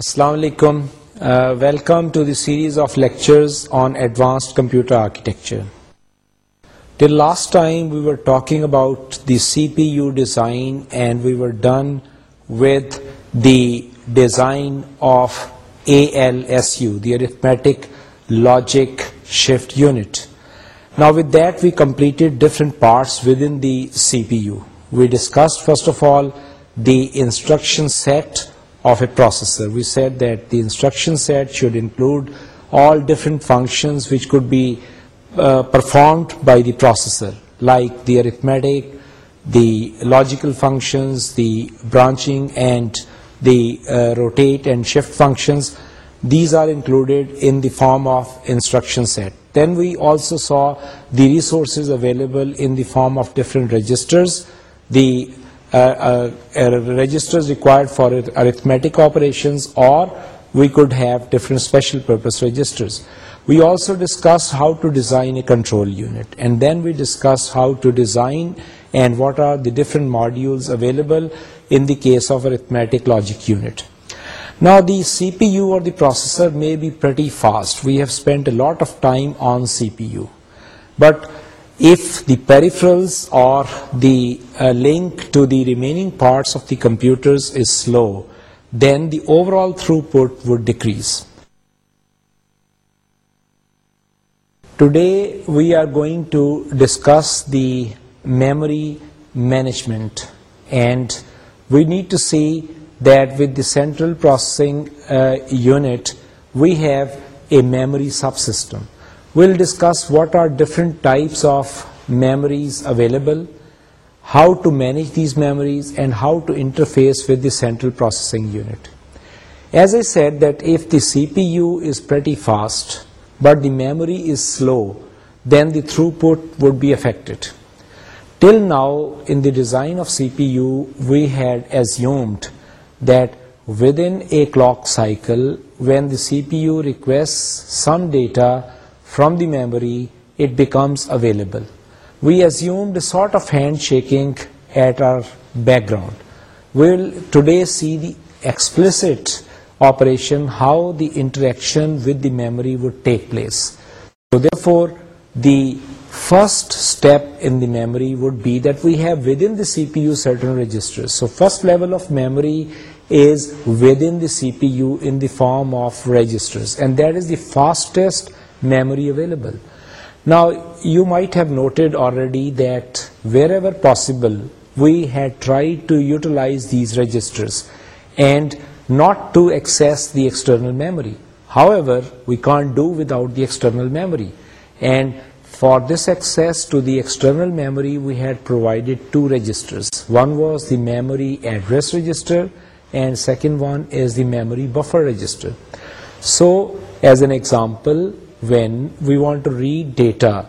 Assalamualaikum. Uh, welcome to the series of lectures on advanced computer architecture. Till last time we were talking about the CPU design, and we were done with the design of ALSU, the arithmetic logic shift unit. Now with that we completed different parts within the CPU. We discussed first of all the instruction set of a processor. We said that the instruction set should include all different functions which could be uh, performed by the processor, like the arithmetic, the logical functions, the branching and the uh, rotate and shift functions. These are included in the form of instruction set. Then we also saw the resources available in the form of different registers, the uh, uh, registers required for arithmetic operations, or we could have different special purpose registers. We also discussed how to design a control unit, and then we discussed how to design and what are the different modules available in the case of arithmetic logic unit. Now the CPU or the processor may be pretty fast. We have spent a lot of time on CPU, but if the peripherals or the uh, link to the remaining parts of the computers is slow, then the overall throughput would decrease. Today we are going to discuss the memory management, and we need to see that with the central processing uh, unit we have a memory subsystem. We'll discuss what are different types of memories available, how to manage these memories, and how to interface with the central processing unit. As I said, that if the CPU is pretty fast, but the memory is slow, then the throughput would be affected. Till now, in the design of CPU, we had assumed that within a clock cycle, when the CPU requests some data, from the memory, it becomes available. We assumed a sort of handshaking at our background. We'll today see the explicit operation, how the interaction with the memory would take place. So therefore, the first step in the memory would be that we have within the CPU certain registers. So first level of memory is within the CPU in the form of registers, and that is the fastest memory available. Now, you might have noted already that wherever possible, we had tried to utilize these registers and not to access the external memory. However, we can't do without the external memory. And for this access to the external memory, we had provided two registers. One was the memory address register, and second one is the memory buffer register. So, as an example, when we want to read data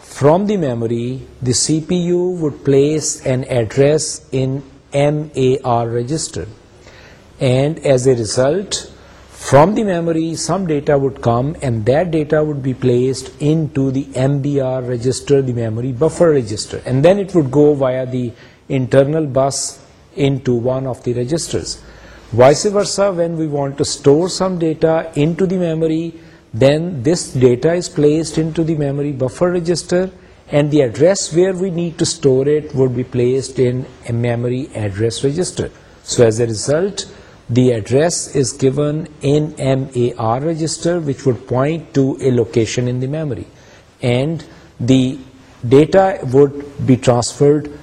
from the memory, the CPU would place an address in MAR register, and as a result, from the memory some data would come and that data would be placed into the MBR register, the memory buffer register, and then it would go via the internal bus into one of the registers. Vice versa, when we want to store some data into the memory, then this data is placed into the memory buffer register, and the address where we need to store it would be placed in a memory address register. So as a result, the address is given in MAR register, which would point to a location in the memory, and the data would be transferred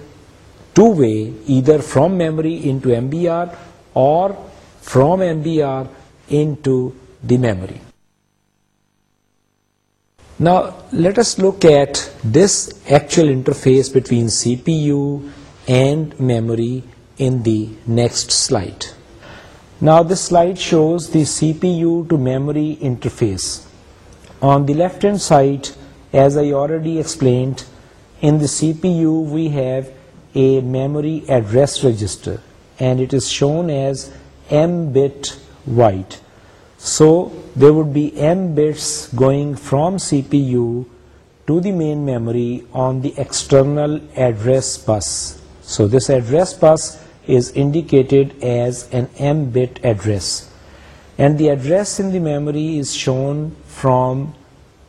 two-way, either from memory into MBR or from MBR into the memory. Now let us look at this actual interface between CPU and memory in the next slide. Now this slide shows the CPU to memory interface. On the left hand side, as I already explained, in the CPU we have a memory address register and it is shown as M bit wide. So there would be n bits going from CPU to the main memory on the external address bus. So this address bus is indicated as an m bit address, and the address in the memory is shown from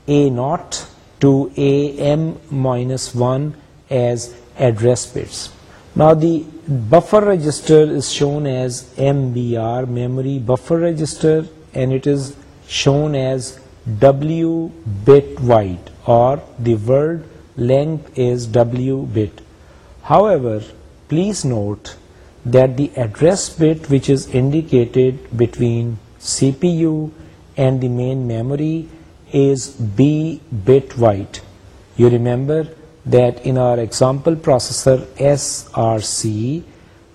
A0 to AM-1 as address bits. Now the buffer register is shown as MBR, memory buffer register, and it is shown as W bit wide, or the word length is W bit. However, please note that the address bit, which is indicated between CPU and the main memory, is B bit wide. You remember that in our example processor SRC,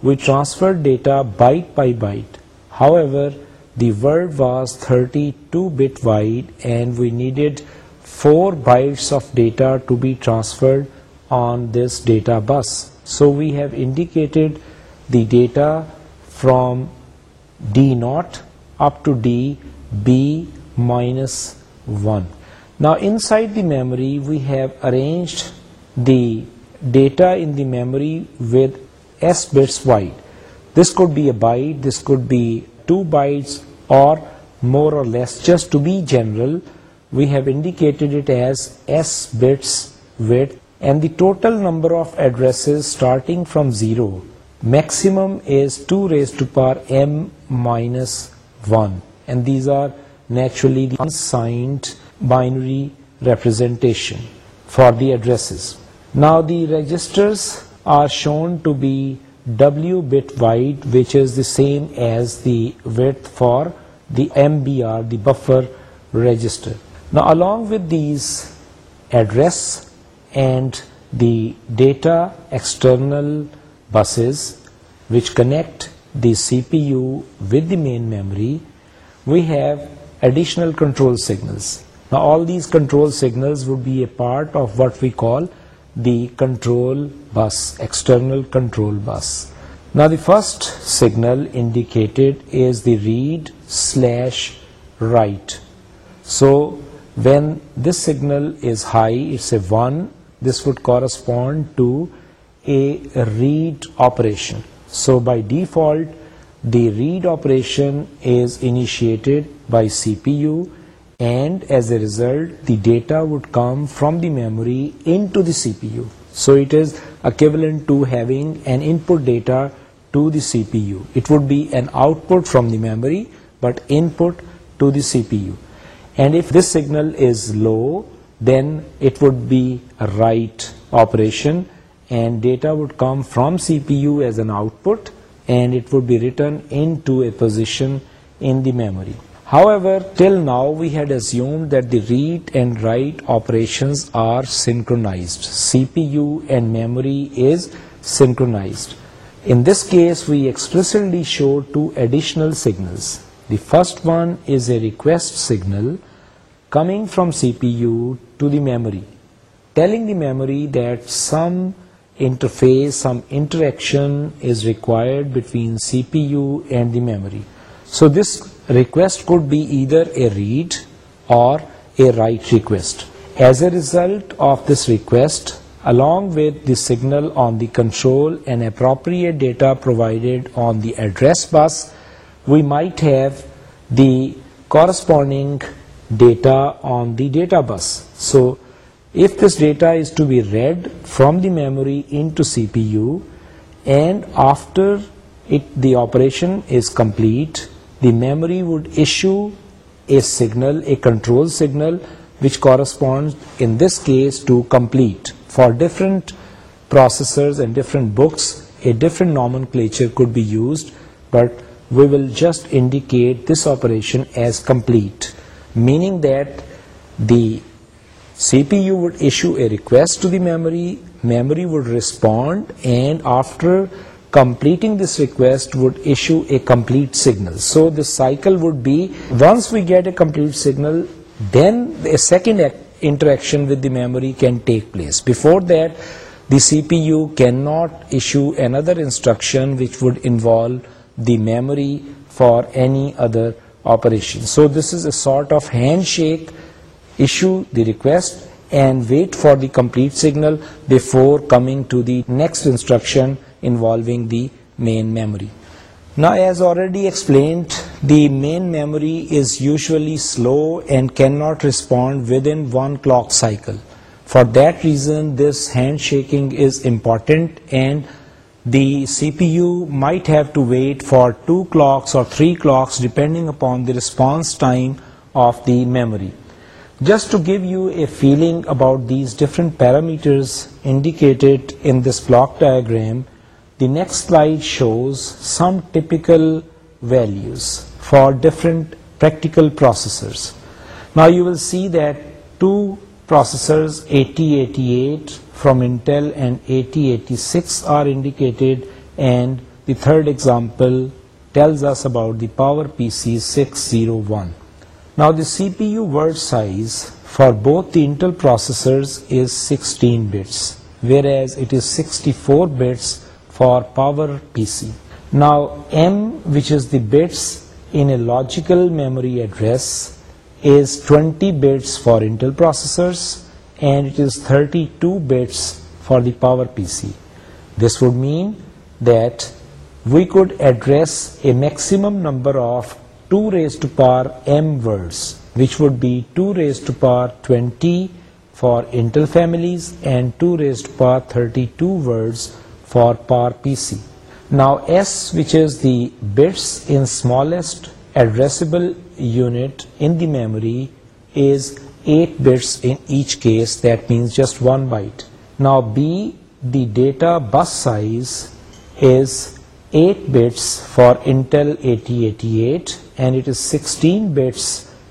we transferred data byte by byte. However, the word was 32-bit wide and we needed 4 bytes of data to be transferred on this data bus. So we have indicated the data from D0 up to DB-1. Now inside the memory we have arranged the data in the memory with S bits wide. This could be a byte, this could be 2 bytes or more or less. Just to be general, we have indicated it as S bits width, and the total number of addresses starting from 0 maximum is 2 raised to power m minus 1, and these are naturally the unsigned binary representation for the addresses. Now the registers are shown to be W bit wide, which is the same as the width for the MBR, the buffer register. Now along with these address and the data external buses which connect the CPU with the main memory, we have additional control signals. Now all these control signals would be a part of what we call the control bus, external control bus. Now the first signal indicated is the read/write. So when this signal is high, it's a 1, this would correspond to a read operation. So by default, the read operation is initiated by CPU, and as a result the data would come from the memory into the CPU. So it is equivalent to having an input data to the CPU. It would be an output from the memory, but input to the CPU. And if this signal is low, then it would be a write operation, and data would come from CPU as an output, and it would be written into a position in the memory. However, till now we had assumed that the read and write operations are synchronized. CPU and memory is synchronized. In this case, we explicitly showed two additional signals. The first one is a request signal coming from CPU to the memory, telling the memory that some interface, some interaction is required between CPU and the memory. So this request code be either a read or a write request is a result of this request along with the signal on the control and appropriate data provided on the address bus, we might have the corresponding data on the data bus. So, if this data is to be read from the memory into CPU, and after it the operation is complete, the memory would issue a signal, a control signal, which corresponds in this case to complete. For different processors and different books, a different nomenclature could be used, but we will just indicate this operation as complete, meaning that the CPU would issue a request to the memory, memory would respond, and after completing this request would issue a complete signal. So the cycle would be, once we get a complete signal, then a second interaction with the memory can take place. Before that, the CPU cannot issue another instruction which would involve the memory for any other operation. So this is a sort of handshake, issue the request and wait for the complete signal before coming to the next instruction involving the main memory. Now, as already explained, the main memory is usually slow and cannot respond within one clock cycle. For that reason, this handshaking is important, and the CPU might have to wait for 2 clocks or 3 clocks depending upon the response time of the memory. Just to give you a feeling about these different parameters indicated in this block diagram, the next slide shows some typical values for different practical processors. Now you will see that two processors, 8088 from Intel and 8086, are indicated, and the third example tells us about the PowerPC 601. Now the CPU word size for both the Intel processors is 16 bits, whereas it is 64 bits for power PC. Now M, which is the bits in a logical memory address, is 20 bits for Intel processors and it is 32 bits for the power PC. This would mean that we could address a maximum number of 2 raised to power M words, which would be 2 raised to power 20 for Intel families and 2 raised to power 32 words for power PC. Now S, which is the bits in smallest addressable unit in the memory, is 8 bits in each case, that means just 1 byte. Now B, the data bus size, is 8 bits for Intel 8088 and it is 16 bits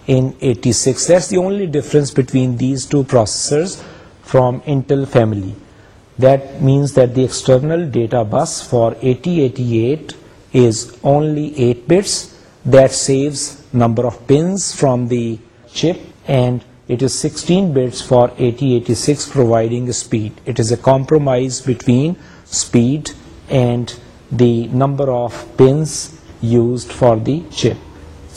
in 86. That's the only difference between these two processors from Intel family. External data bus for eighty eighty eight only eight bits number کوئی number of pins used for the chip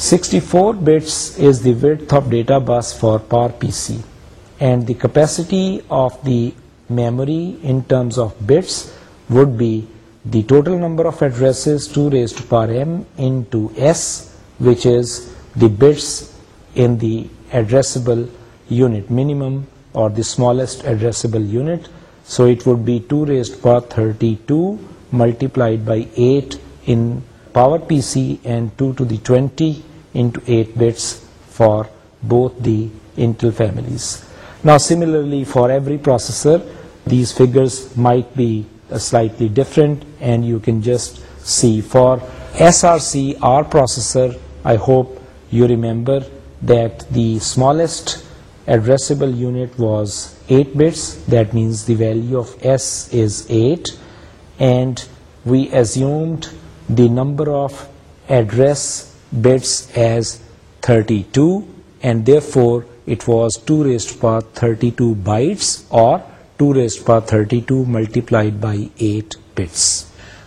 sixty four bits the width of data bus for per P C and the capacity of the Memory in terms of bits would be the total number of addresses 2 raised to power m into s, which is the bits in the addressable unit minimum or the smallest addressable unit. So it would be 2 raised to power 32 multiplied by 8 in power PC and 2 to the 20 into 8 bits for both the Intel families. Now similarly for every processor these figures might be slightly different, and you can just see for SRC R processor. I hope you remember that the smallest addressable unit was 8 bits. That means the value of S is 8, and we assumed the number of address bits as 32, and therefore it was 2 raised to the power 32 bytes or 2 raised to power 32 multiplied by 8 bits.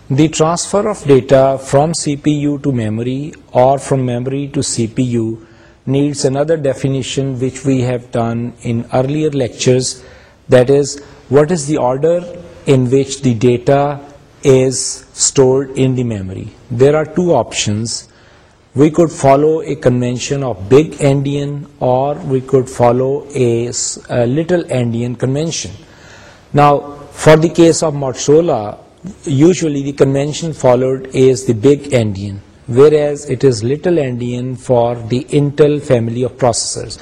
The transfer of data from CPU to memory or from memory to CPU needs another definition which we have done in earlier lectures, that is, what is the order in which the data is stored in the memory. There are two options. We could follow a convention of big endian, or we could follow a little endian convention. Now, for the case of Mortsola, usually the convention followed is the big endian, whereas it is little endian for the Intel family of processors.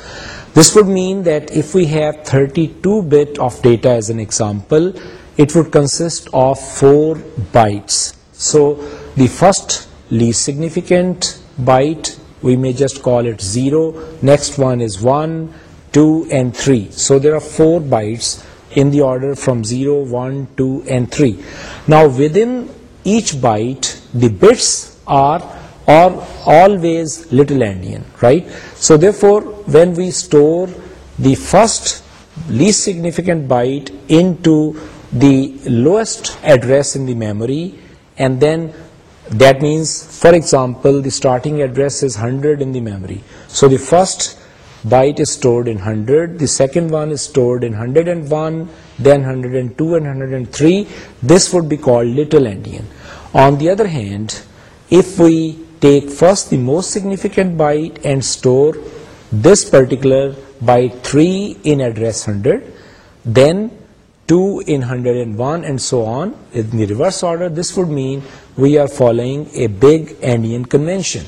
This would mean that if we have 32-bit of data as an example, it would consist of 4 bytes. So the first least significant byte, we may just call it 0, next one is 1, 2 and 3. So there are 4 bytes in the order from 0, 1, 2 and 3. Now within each byte the bits are always little endian, right? So therefore when we store the first least significant byte into the lowest address in the memory, and then that means, for example, the starting address is 100 in the memory. So the first second one is stored in hundred hundred and two hundred three this would be called the other hand we take first significant byte and store this particular hundred then hundred and one and so on reverse order this would mean we are following a big endianness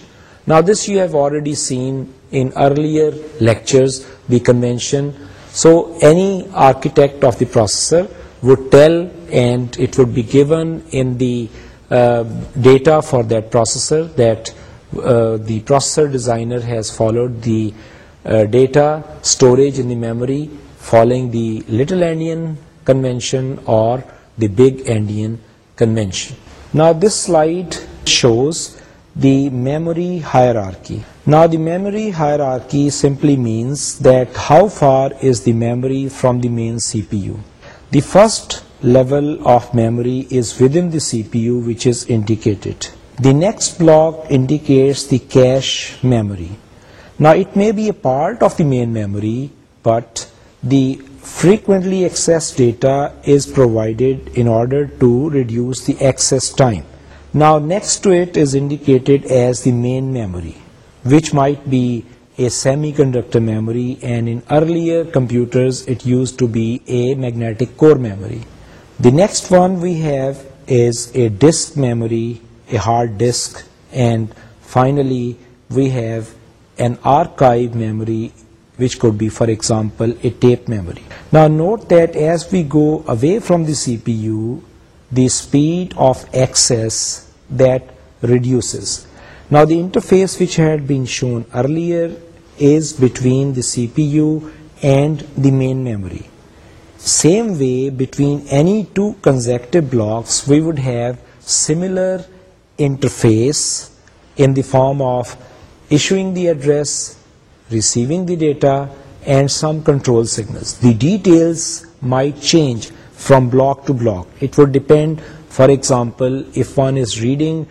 نا this you have already seen in earlier lectures, the convention. So any architect of the processor would tell, and it would be given in the uh, data for that processor, that uh, the processor designer has followed the uh, data storage in the memory following the little endian convention or the big endian convention. Now this slide shows the memory hierarchy. Now the memory hierarchy simply means that how far is the memory from the main CPU. The first level of memory is within the CPU, which is indicated. The next block indicates the cache memory. Now it may be a part of the main memory, but the frequently accessed data is provided in order to reduce the access time. Now next to it is indicated as the main memory, which might be a semiconductor memory, and in earlier computers it used to be a magnetic core memory. The next one we have is a disk memory, a hard disk, and finally we have an archive memory, which could be, for example, a tape memory. Now note that as we go away from the CPU, the speed of access that reduces. Now the interface which had been shown earlier is between the CPU and the main memory. Same way, between any two consecutive blocks we would have similar interface in the form of issuing the address, receiving the data, and some control signals. The details might change from block to block. It would depend, for example, if one is reading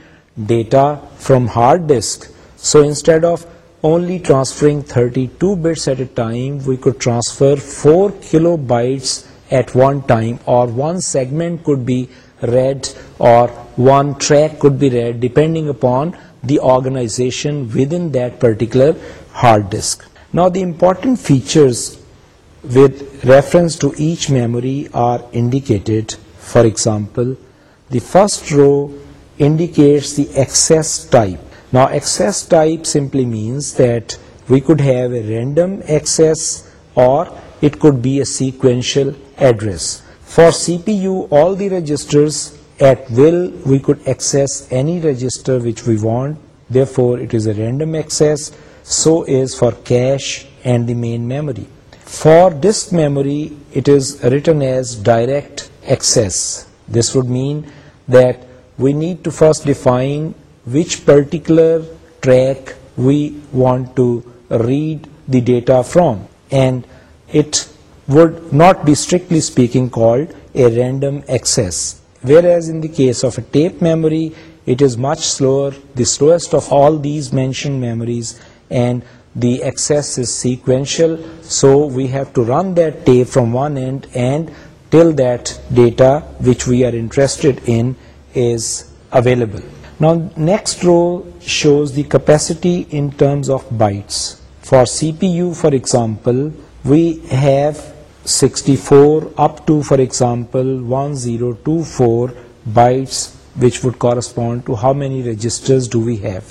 data from hard disk, so instead of only transferring 32 bits at a time, we could transfer 4 kilobytes at one time, or one segment could be read or one track could be read depending upon the organization within that particular hard disk. Now the important features with reference to each memory are indicated. For example, the first row indicates the access type. Now access type simply means that we could have a random access or it could be a sequential address. For CPU, all the registers at will, we could access any register which we want. Therefore, it is a random access. So is for cache and the main memory. For disk memory, it is written as direct access. This would mean that we need to first define which particular track we want to read the data from, and it would not be strictly speaking called a random access. Whereas in the case of a tape memory, it is much slower, the slowest of all these mentioned memories, and the access is sequential, so we have to run that tape from one end and till that data which we are interested in is available. Now next row shows the capacity in terms of bytes. For CPU, for example, we have 64 up to, for example, 1024 bytes, which would correspond to how many registers do we have.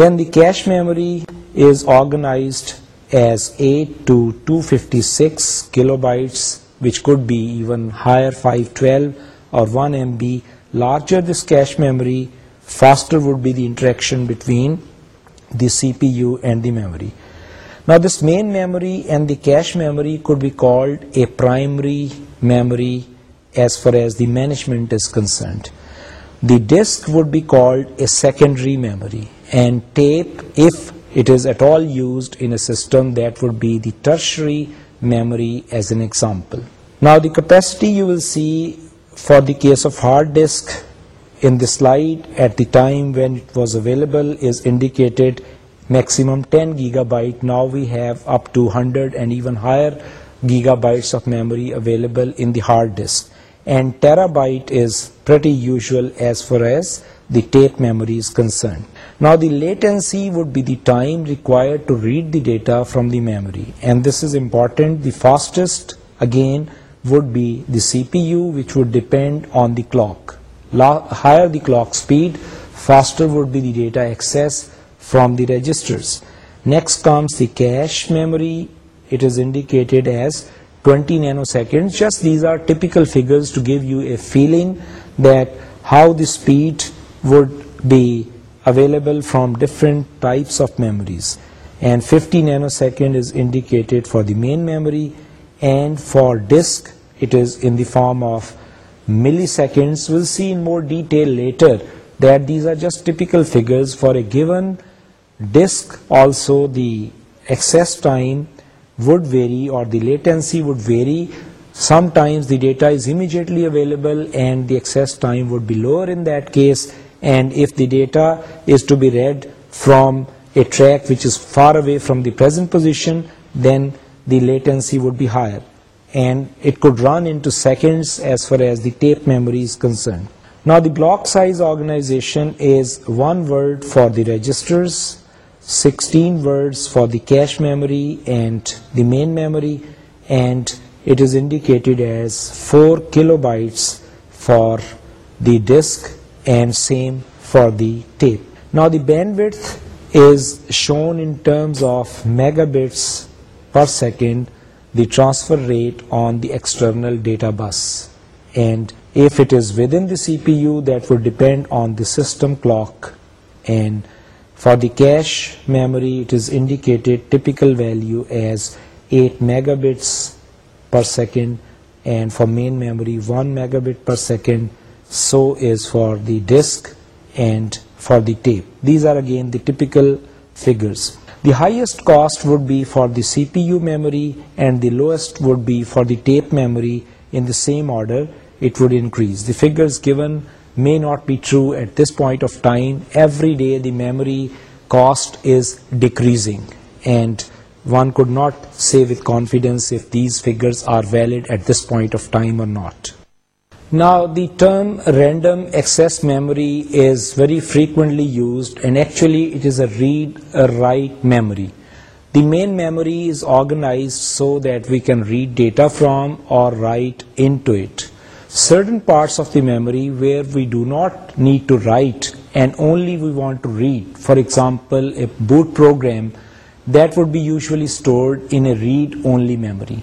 Then the cache memory is organized as 8 to 256 kilobytes, which could be even higher, 512 or 1 MB. Larger this cache memory, faster would be the interaction between the CPU and the memory. Now this main memory and the cache memory could be called a primary memory as far as the management is concerned. The disk would be called a secondary memory. And tape, if it is at all used in a system, that would be the tertiary memory as an example. Now the capacity you will see for the case of hard disk in the slide at the time when it was available is indicated maximum 10 gigabyte. Now we have up to 100 and even higher gigabytes of memory available in the hard disk. And terabyte is pretty usual as far as the tape memory is concerned. Now the latency would be the time required to read the data from the memory, and this is important. The fastest again would be the CPU, which would depend on the clock. Higher the clock speed, faster would be the data access from the registers. Next comes the cache memory. It is indicated as 20 nanoseconds. Just these are typical figures to give you a feeling that how the speed would be available from different types of memories, and 50 nanosecond is indicated for the main memory, and for disk it is in the form of milliseconds. We'll see in more detail later that these are just typical figures for a given disk. Also the access time would vary, or the latency would vary. Sometimes the data is immediately available and the access time would be lower in that case, and if the data is to be read from a track which is far away from the present position, then the latency would be higher, and it could run into seconds as far as the tape memory is concerned. Now the block size organization is 1 word for the registers, 16 words for the cache memory and the main memory, and it is indicated as 4 kilobytes for the disk and same for the tape. Now the bandwidth is shown in terms of megabits per second, the transfer rate on the external data bus. And if it is within the CPU, that would depend on the system clock. And for the cache memory, it is indicated typical value as 8 megabits per second, and for main memory 1 megabit per second. So is for the disc and for the tape. These are again the typical figures. The highest cost would be for the CPU memory and the lowest would be for the tape memory. In the same order it would increase. The figures given may not be true at this point of time. Every day the memory cost is decreasing, and one could not say with confidence if these figures are valid at this point of time or not. Now the term random access memory is very frequently used, and actually it is a read write memory. The main memory is organized so that we can read data from or write into it. Certain parts of the memory where we do not need to write and only we want to read, for example a boot program, that would be usually stored in a read only memory.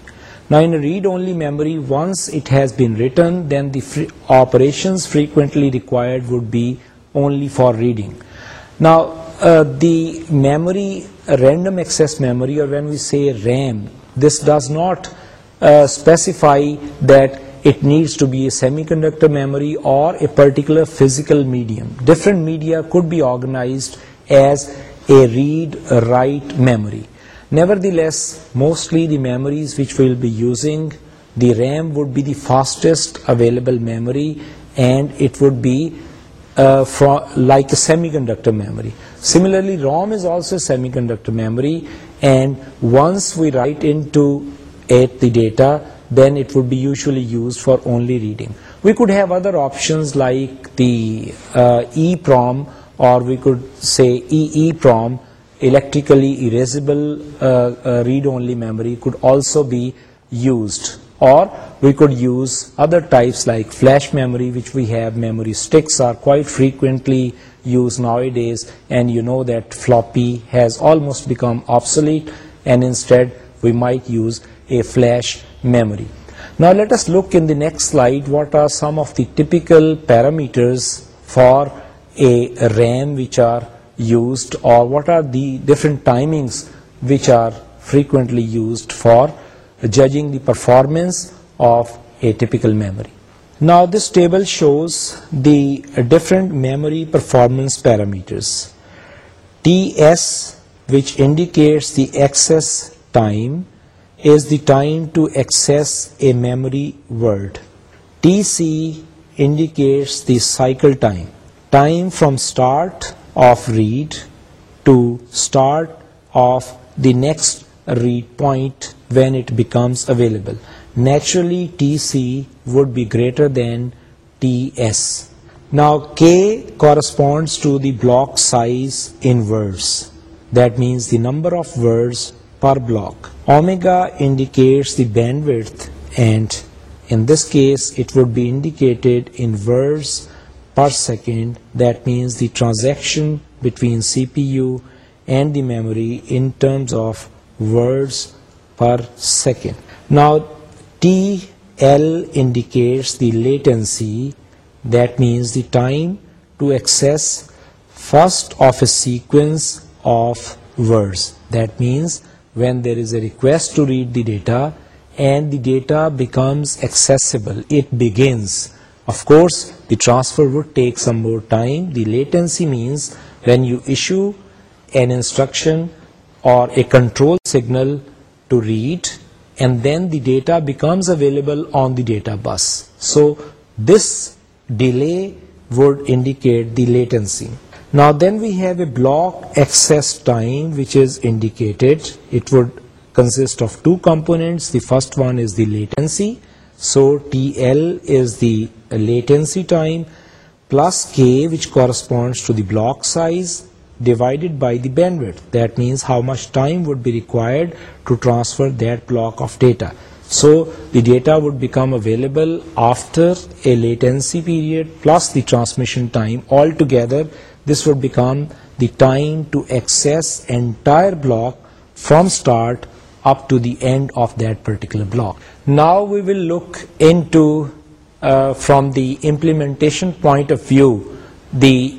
Now in a read-only memory, once it has been written, then the operations frequently required would be only for reading. Now uh, the memory, random access memory, or when we say RAM, this does not uh, specify that it needs to be a semiconductor memory or a particular physical medium. Different media could be organized as a read-write memory. Nevertheless, mostly the memories which we'll be using, the RAM would be the fastest available memory, and it would be uh, like a semiconductor memory. Similarly, ROM is also a semiconductor memory, and once we write into it the data, then it would be usually used for only reading. We could have other options like the EEPROM, uh, or we could say EEPROM, electrically erasable uh, uh, read-only memory could also be used, or we could use other types like flash memory, which we have. Memory sticks are quite frequently used nowadays, and you know that floppy has almost become obsolete, and instead we might use a flash memory. Now let us look in the next slide what are some of the typical parameters for a RAM which are used, or what are the different timings which are frequently used for judging the performance of atypical memory. Now this table shows the different memory performance parameters. TS, which indicates the access time, is the time to access a memory word. TC indicates the cycle time, time from start of read to start of the next read point when it becomes available. Naturally, TC would be greater than TS. Now, K corresponds to the block size in words. That means the number of words per block. Omega indicates the bandwidth, and in this case, it would be indicated in words per second. That means the transaction between CPU and the memory in terms of words per second. Now TL indicates the latency, that means the time to access first of a sequence of words. That means when there is a request to read the data and the data becomes accessible, it begins. Of course, the transfer would take some more time. The latency means when you issue an instruction or a control signal to read, and then the data becomes available on the data bus. So this delay would indicate the latency. Now then we have a block access time which is indicated. It would consist of two components. The first one is the latency so TL is the latency time plus K, which corresponds to the block size, divided by the bandwidth. That means how much time would be required to transfer that block of data. So the data would become available after a latency period plus the transmission time. Altogether, this would become the time to access entire block from start up to the end of that particular block. Now we will look into, uh, from the implementation point of view, the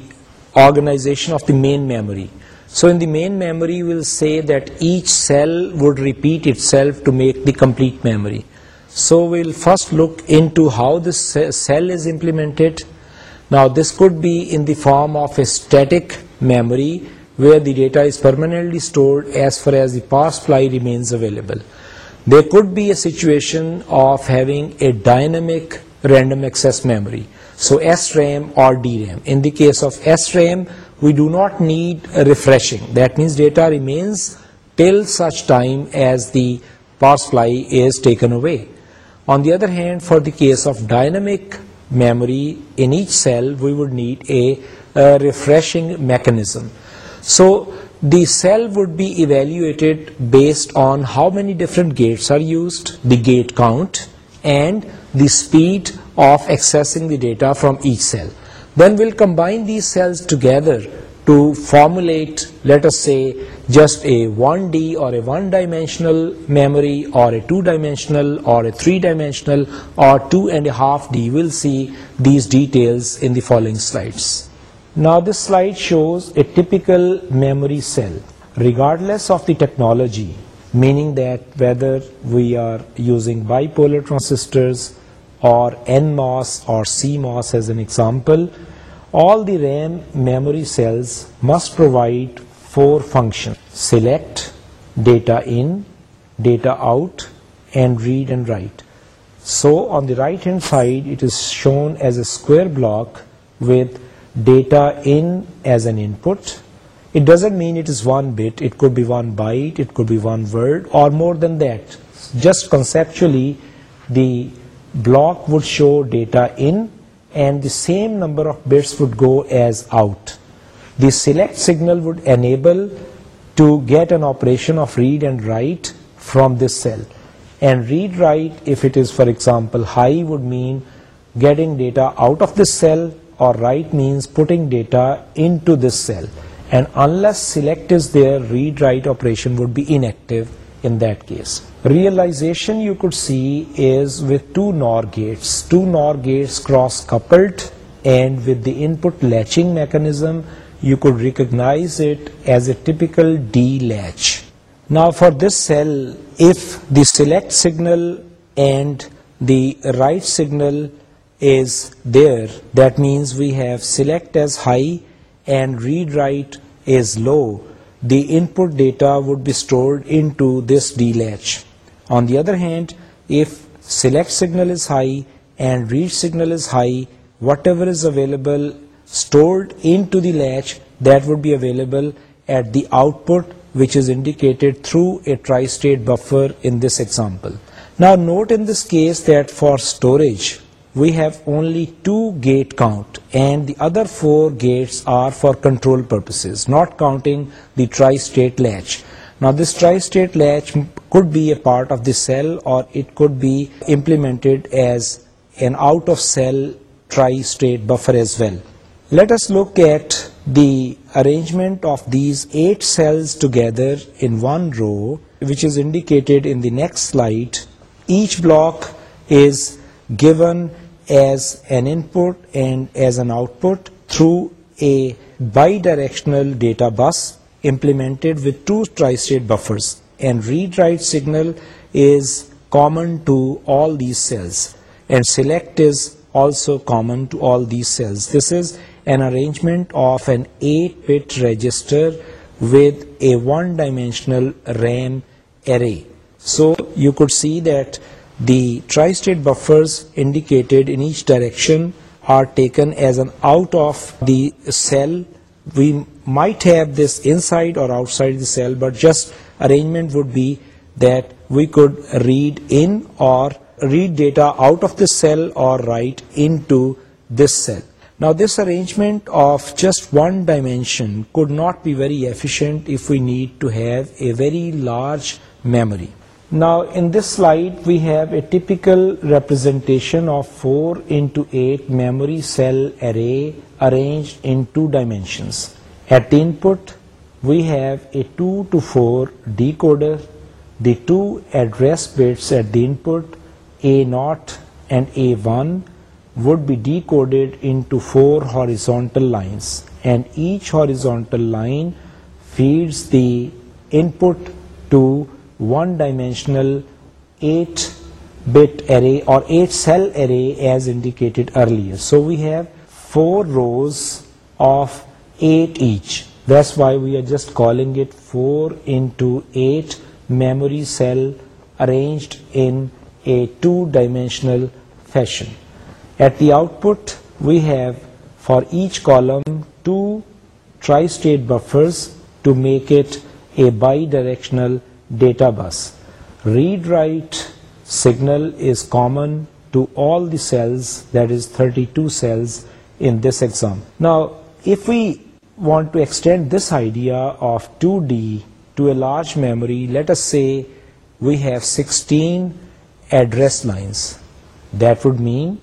organization of the main memory. So in the main memory, we'll say that each cell would repeat itself to make the complete memory. So we'll first look into how the cell is implemented. Now this could be in the form of a static memory where the data is permanently stored as far as the power supply remains available. There could be a situation of having a dynamic random access memory, so SRAM or DRAM. In the case of SRAM, we do not need a refreshing. That means data remains till such time as the power supply is taken away. On the other hand, for the case of dynamic memory, in each cell we would need a refreshing mechanism. So the cell would be evaluated based on how many different gates are used, the gate count, and the speed of accessing the data from each cell. Then we'll combine these cells together to formulate, let us say, just a 1D or a one-dimensional memory, or a two-dimensional, or a three-dimensional, or 2.5D. We'll see these details in the following slides. Now this slide shows a typical memory cell, regardless of the technology, meaning that whether we are using bipolar transistors or NMOS or CMOS as an example, all the RAM memory cells must provide four functions: select, data in, data out, and read and write. So on the right hand side it is shown as a square block with data in as an input. It doesn't mean it is one bit, it could be one byte, it could be one word or more than that. Just conceptually, the block would show data in and the same number of bits would go as out. The select signal would enable to get an operation of read and write from this cell. And read write, if it is for example high, would mean getting data out of this cell or write means putting data into this cell, and unless select is there, read-write operation would be inactive in that case. Realization you could see is with two NOR gates. Two NOR gates cross-coupled, and with the input latching mechanism you could recognize it as a typical D latch. Now for this cell, if the select signal and the write signal is there, that means we have select as high and read write is low, the input data would be stored into this D latch. On the other hand, if select signal is high and read signal is high, whatever is available stored into the latch, that would be available at the output, which is indicated through a tri-state buffer in this example. Now note in this case that for storage, we have only 2 gate count, and the other 4 gates are for control purposes, not counting the tri-state latch. Now this tri-state latch could be a part of the cell, or it could be implemented as an out of cell tri-state buffer as well. Let us look at the arrangement of these 8 cells together in one row, which is indicated in the next slide. Each block is given as an input and as an output through a bidirectional data bus implemented with two tri-state buffers, and read-write signal is common to all these cells and select is also common to all these cells. This is an arrangement of an 8-bit register with a one-dimensional RAM array. So you could see that the tri-state buffers indicated in each direction are taken as an out of the cell. We might have this inside or outside the cell, but just arrangement would be that we could read in or read data out of the cell or write into this cell. Now this arrangement of just one dimension could not be very efficient if we need to have a very large memory. Now in this slide we have a typical representations bits at that a not and a one would be decoded into four horizontal lines and each horizontal line feeds the input one-dimensional 8-bit array or 8-cell array as indicated earlier. So we have 4 rows of 8 each. That's why we are just calling it 4x8 memory cell arranged in a 2-dimensional fashion. At the output, we have for each column 2 tri-state buffers to make it a bidirectional data bus. Read-write signal is common to all the cells, that is 32 cells in this exome. Now, if we want to extend this idea of 2D to a large memory, let us say we have 16 address lines. That would mean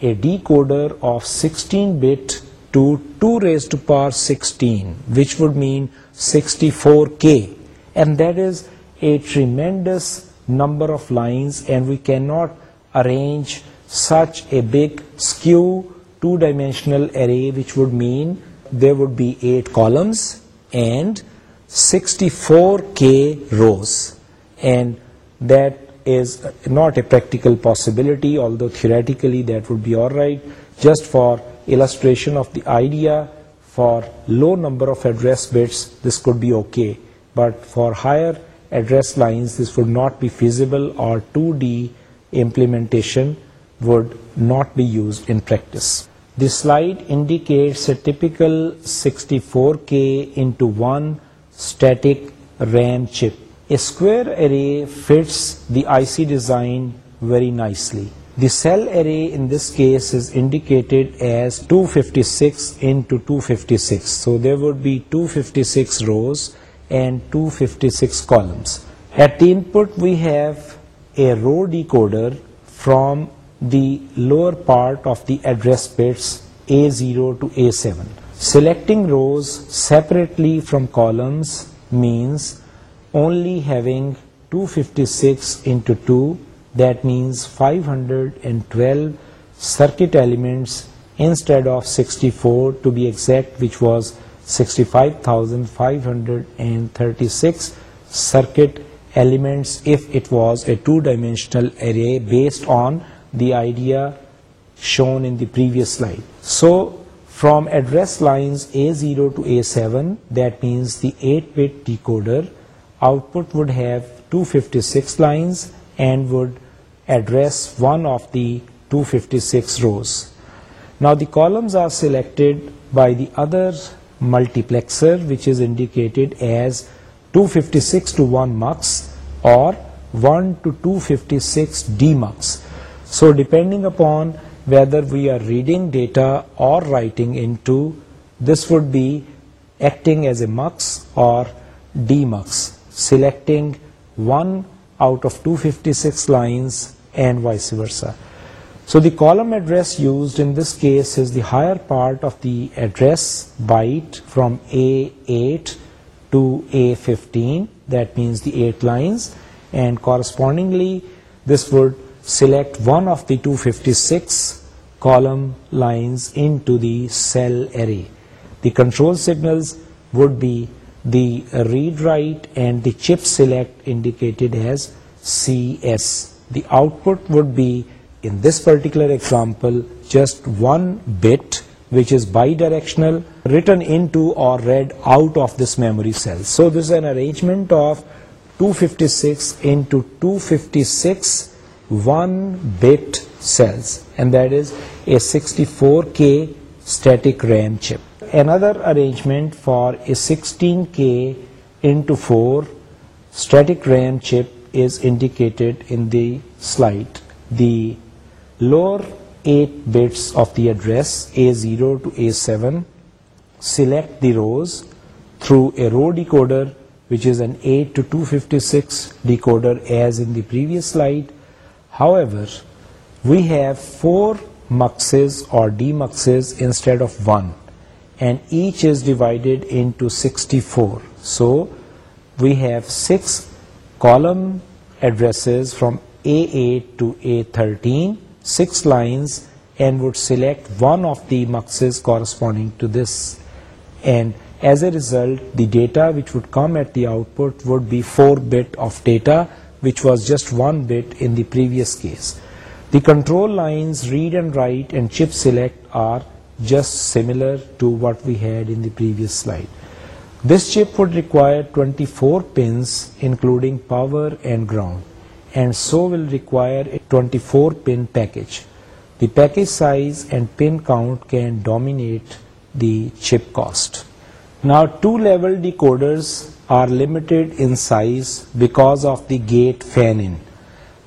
a decoder of 16-bit to 2 raised to power 16, which would mean 64K, and that is a tremendous number of lines, and we cannot arrange such a big skew two-dimensional array, which would mean there would be 8 columns and 64k rows, and that is not a practical possibility, although theoretically that would be all right. Just for illustration of the idea, for low number of address bits this could be okay, but for higher address lines, this would not be feasible, or 2D implementation would not be used in practice. This slide indicates a typical 64K into 1 static RAM chip. A square array fits the IC design very nicely. The cell array in this case is indicated as 256 into 256. So there would be 256 rows and 256 columns. At the input, we have a row decoder from the lower part of the address bits A0 to A7. Selecting rows separately from columns means only having 256 into 2, that means 512 circuit elements instead of 64 to be exact, which was 65,536 circuit elements if it was a two-dimensional array based on the idea shown in the previous slide. So from address lines A0 to A7, that means the 8-bit decoder output would have 256 lines and would address one of the 256 rows. Now the columns are selected by the other multiplexer, which is indicated as 256 to 1 mux or 1 to 256 demux. So depending upon whether we are reading data or writing into, this would be acting as a mux or demux, selecting one out of 256 lines and vice versa. So the column address used in this case is the higher part of the address byte from A8 to A15, that means the 8 lines, and correspondingly this would select one of the 256 column lines into the cell array. The control signals would be the read write and the chip select, indicated as CS. The output would be this particular example just one bit which is bi direction return read out of this memory cell so this an arrangement of two fifty six دور K stack rain chip Urdu arrangement for sixteen K Lower 8 bits of the address A0 to A7, select the rows through a row decoder, which is an 8 to 256 decoder as in the previous slide. However, we have 4 muxes or demuxes instead of 1, and each is divided into 64. So we have 6 column addresses from A8 to A13, 6 lines and would select one of the muxes corresponding to this, and as a result the data which would come at the output would be 4-bit of data, which was just 1 bit in the previous case. The control lines read and write and chip select are just similar to what we had in the previous slide. This chip would require 24 pins including power and ground and so will require a 24-pin package. The package size and pin count can dominate the chip cost. Now, two-level decoders are limited in size because of the gate fan-in.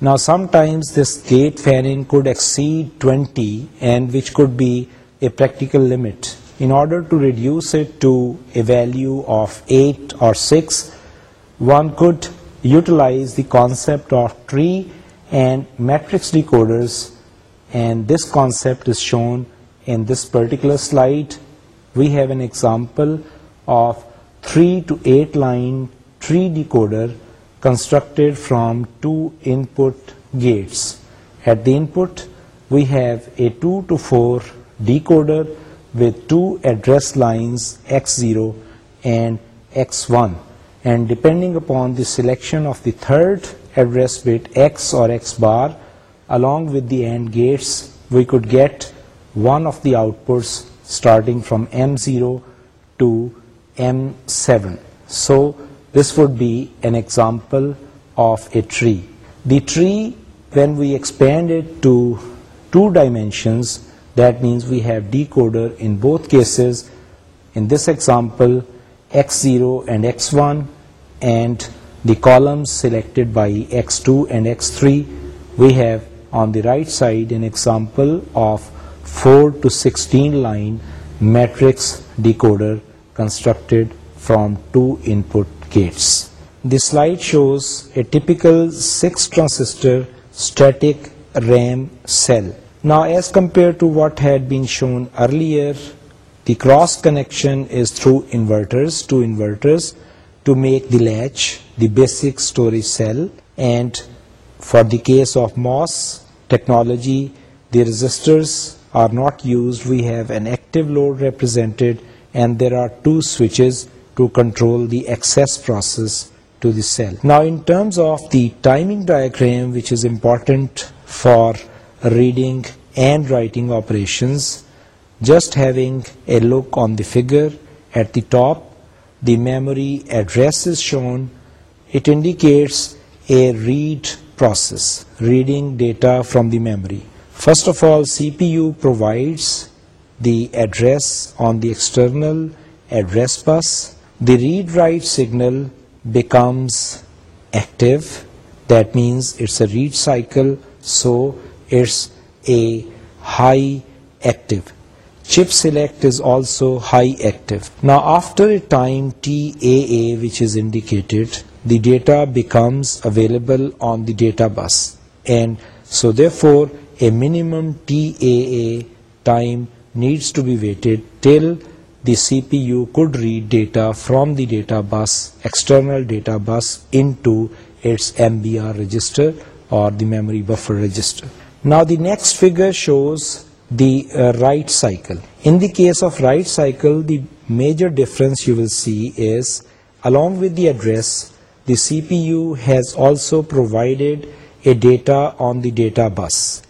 Now, sometimes this gate fan-in could exceed 20, and which could be a practical limit. In order to reduce it to a value of 8 or 6, one could utilize the concept of tree and matrix decoders, and this concept is shown in this particular slide. We have an example of 3 to 8 line tree decoder constructed from 2 input gates. At the input we have a 2 to 4 decoder with 2 address lines x0 and x1 and depending upon the selection of the third address bit X or X bar along with the AND gates, we could get one of the outputs starting from M0 to M7. So this would be an example of a tree. The tree, when we expand it to two dimensions, that means we have decoder in both cases. In this example, x0 and x1, and the columns selected by x2 and x3. We have on the right side an example of 4 to 16 line matrix decoder constructed from 2 input gates. This slide shows a typical 6 transistor static RAM cell. Now, as compared to what had been shown earlier, the cross connection is through inverters, two inverters, to make the latch, the basic storage cell, and for the case of MOS technology, the resistors are not used. We have an active load represented, and there are two switches to control the access process to the cell. Now, in terms of the timing diagram, which is important for reading and writing operations, just having a look on the figure at the top, the memory address is shown. It indicates a read process, reading data from the memory. First of all, CPU provides the address on the external address bus. The read-write signal becomes active. That means it's a read cycle, so it's a high active. Chip select is also high ایک after data available on the data bus and so then T A time needs to be wait the C P U could read data from the data bus external data bus into its M B R register or the uh, right cycle. In the case of right cycle, the major difference you will see is, along with the address, the CPU has also provided a data on the data bus.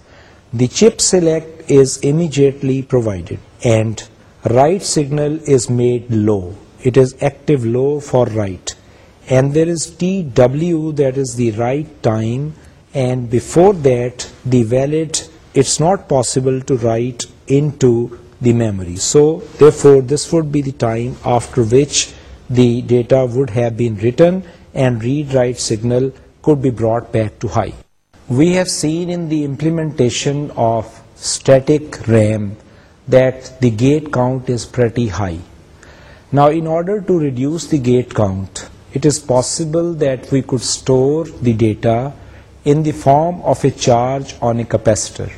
The chip select is immediately provided and write signal is made low. It is active low for write, and there is TW, that is the write time, and before that the valid it's not possible to write into the memory. So therefore this would be the time after which the data would have been written and read-write signal could be brought back to high. We have seen in the implementation of static RAM that the gate count is pretty high. Now in order to reduce the gate count, it is possible that we could store the data in the form of a charge on a capacitor.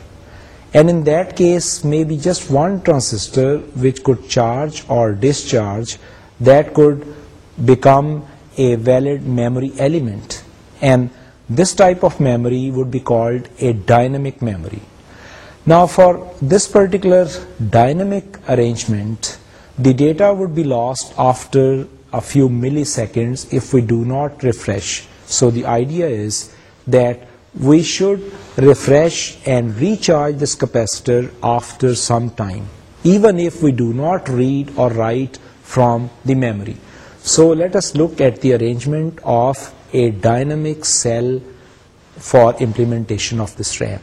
And in that case, maybe just one transistor which could charge or discharge, that could become a valid memory element. And this type of memory would be called a dynamic memory. Now for this particular dynamic arrangement, the data would be lost after a few milliseconds if we do not refresh. So the idea is that we should refresh and recharge this capacitor after some time, even if we do not read or write from the memory. So let us look at the arrangement of a dynamic cell for implementation of this RAM.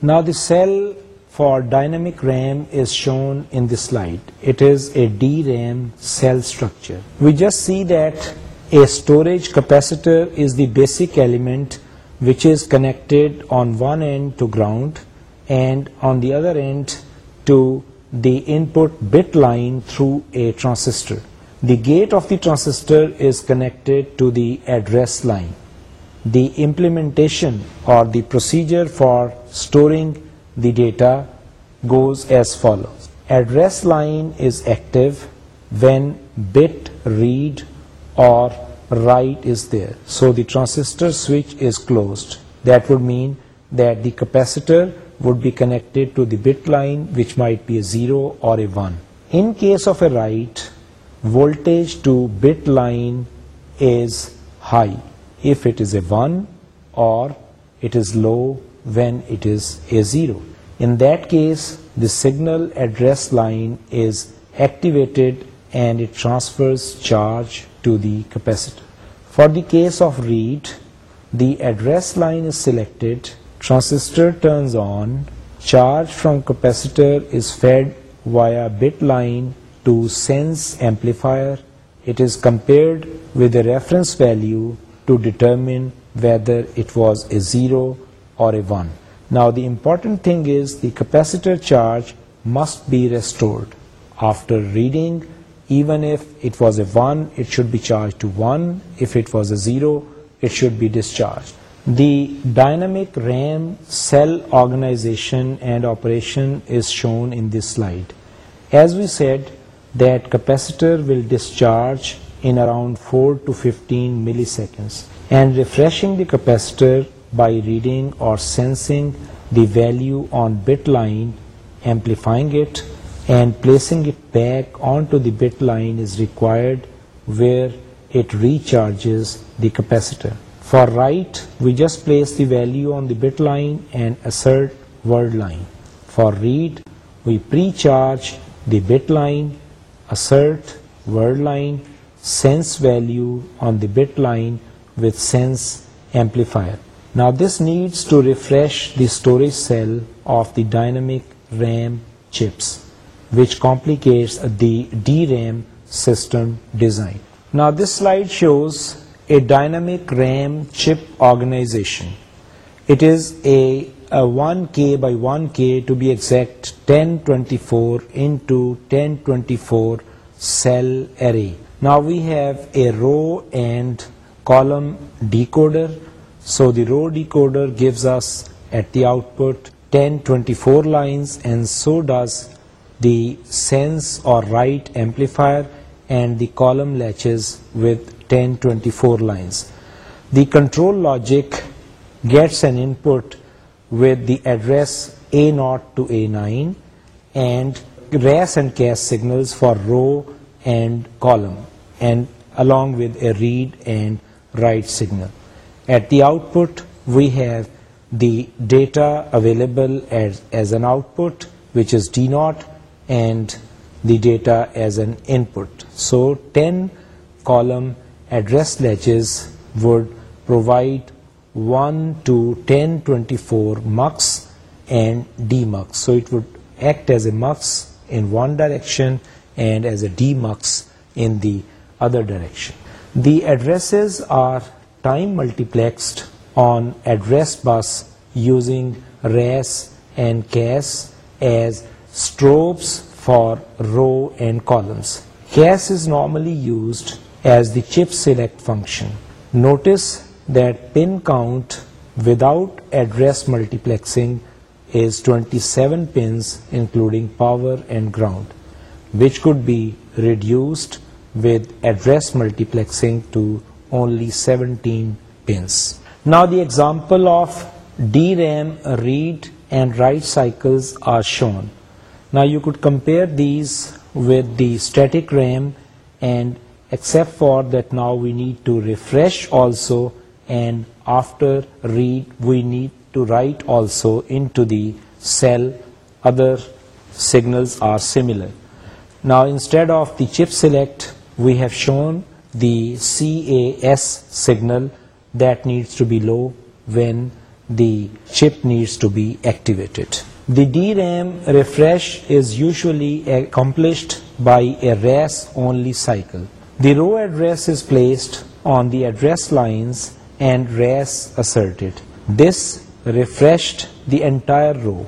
Now the cell for dynamic RAM is shown in this slide. It is a DRAM cell structure. We just see that a storage capacitor is the basic element which is connected on one end to ground and on the other end to the input bit line through a transistor. The gate of the transistor is connected to the address line. The implementation or the procedure for storing the data goes as follows. Address line is active when bit read or right is there. So the transistor switch is closed. That would mean that the capacitor would be connected to the bit line, which might be a 0 or a 1. In case of a right, voltage to bit line is high if it is a 1, or it is low when it is a 0. In that case, the signal address line is activated and transistors charge to capacitor for the case of read the address line selected from capacitors it is compares value to determine whether it was a zero or important thing is capacitor charge must be restored after reading Even if it was a 1, it should be charged to 1. If it was a 0, it should be discharged. The dynamic RAM cell organization and operation is shown in this slide. As we said, that capacitor will discharge in around 4 to 15 milliseconds, and refreshing the capacitor by reading or sensing the value on bit line, amplifying it, and placing it back onto the bit line is required where it recharges the capacitor. For write, we just place the value on the bit line and assert word line. For read, we pre-charge the bit line, assert word line, sense value on the bit line with sense amplifier. Now this needs to refresh the storage cell of the dynamic RAM chips which complicates the DRAM system design. Now this slide shows a dynamic RAM chip organization. It is a 1K by 1K, to be exact, 1024 into 1024 cell array. Now we have a row and column decoder. So the row decoder gives us at the output 1024 lines, and so does the sense or write amplifier and the column latches with 1024 lines. The control logic gets an input with the address A0 to A9 and RAS and CAS signals for row and column, and along with a read and write signal. At the output we have the data available as an output, which is D0, and the data as an input. So 10 column address latches would provide 1 to 10 24 mux and demux. So it would act as a mux in one direction and as a demux in the other direction. The addresses are time multiplexed on address bus using RAS and CAS as Strobes for row and columns. Cas is normally used as the chip select function. Notice that pin count without address multiplexing is 27 pins, including power and ground, which could be reduced with address multiplexing to only 17 pins. Now the example of DRAM read and write cycles are shown. Now you could compare these with the static RAM, and except for that now we need to refresh also, and after read we need to write also into the cell. Other signals are similar. Now instead of the chip select, we have shown the CAS signal that needs to be low when the chip needs to be activated. The DRAM refresh is usually accomplished by a RAS-only cycle. The row address is placed on the address lines and RAS asserted. This refreshed the entire row.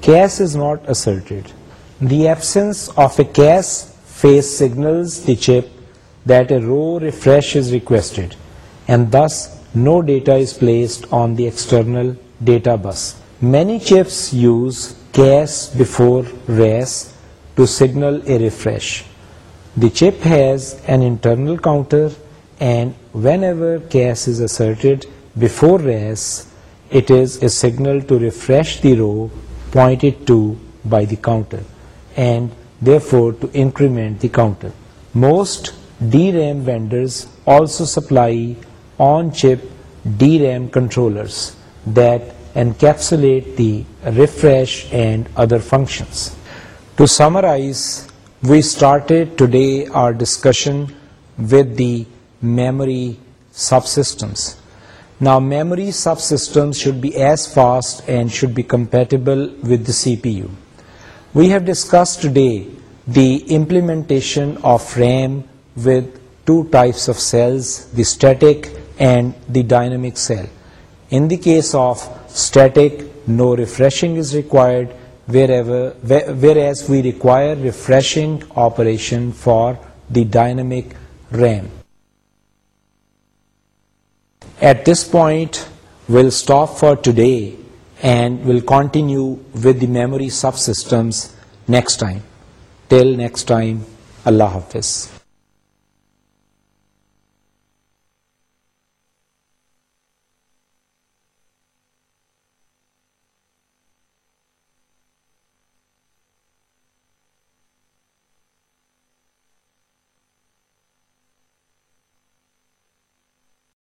Cache is not asserted. The absence of a cache phase signals the chip that a row refresh is requested, and thus no data is placed on the external data bus. Many chips use gas before res to signal a refresh. The chip has an internal counter, and whenever gas is asserted before res, it is a signal to refresh the row pointed to by the counter, and therefore to increment the counter. Most DRAM vendors also supply on-chip DRAM controllers that encapsulate the refresh and other functions. To summarize, we started today our discussion with the memory subsystems. Now, memory subsystems should be as fast and should be compatible with the CPU. We have discussed today the implementation of RAM with two types of cells, the static and the dynamic cell. In the case of static no refreshing is required whereas we require refreshing operation for the dynamic RAM at this point we'll stop for today and we'll continue with the memory subsystems next time till next time اللہ حافظ